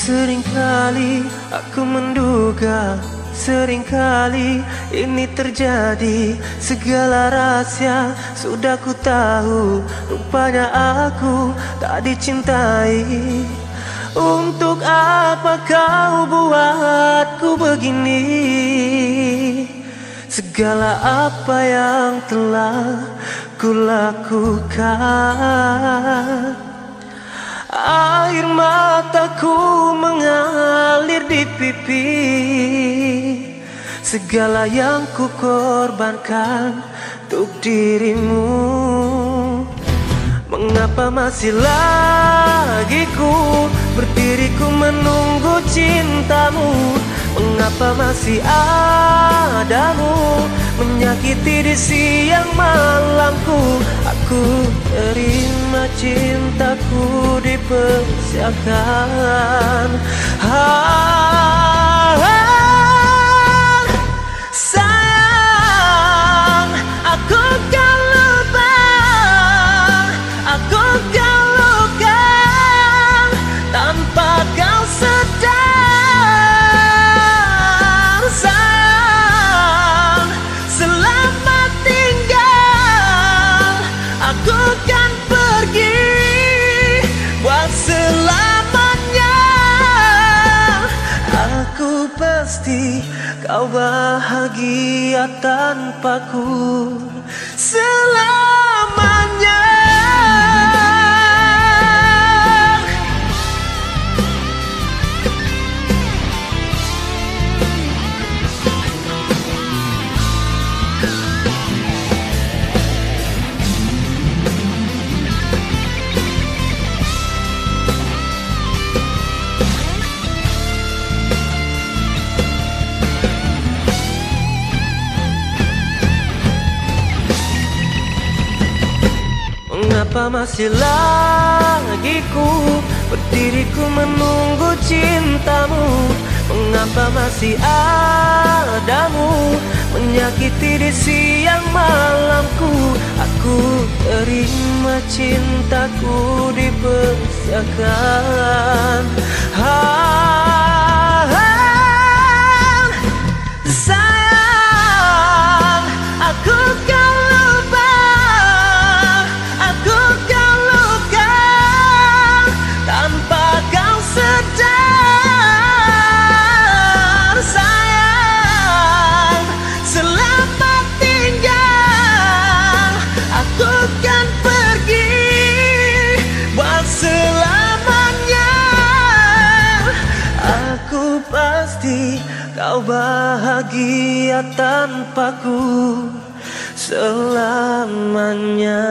Seringkali aku menduga Seringkali ini terjadi. Segala rahasia sudah ku tahu Rupanya aku tak dicintai. Untuk apa kau buatku begini? Segala apa yang telah ku lakukan. Air mataku mengalir di pipi. Segala yang ku korbankan untuk dirimu. Mengapa masih lagi ku berdiri ku menunggu cintamu? Mengapa masih adamu Menyakiti di siang malamku? Aku cintaku dipersiapkan. Sayang, pasti kau bahagia tanpaku. Selamanya Mengapa masih lagi ku Berdiri ku menunggu cintamu. Mengapa masih adamu Menyakiti di siang malamku? Aku terima cintaku dipersiakan ah, Pasti kau bahagia tanpaku selamanya.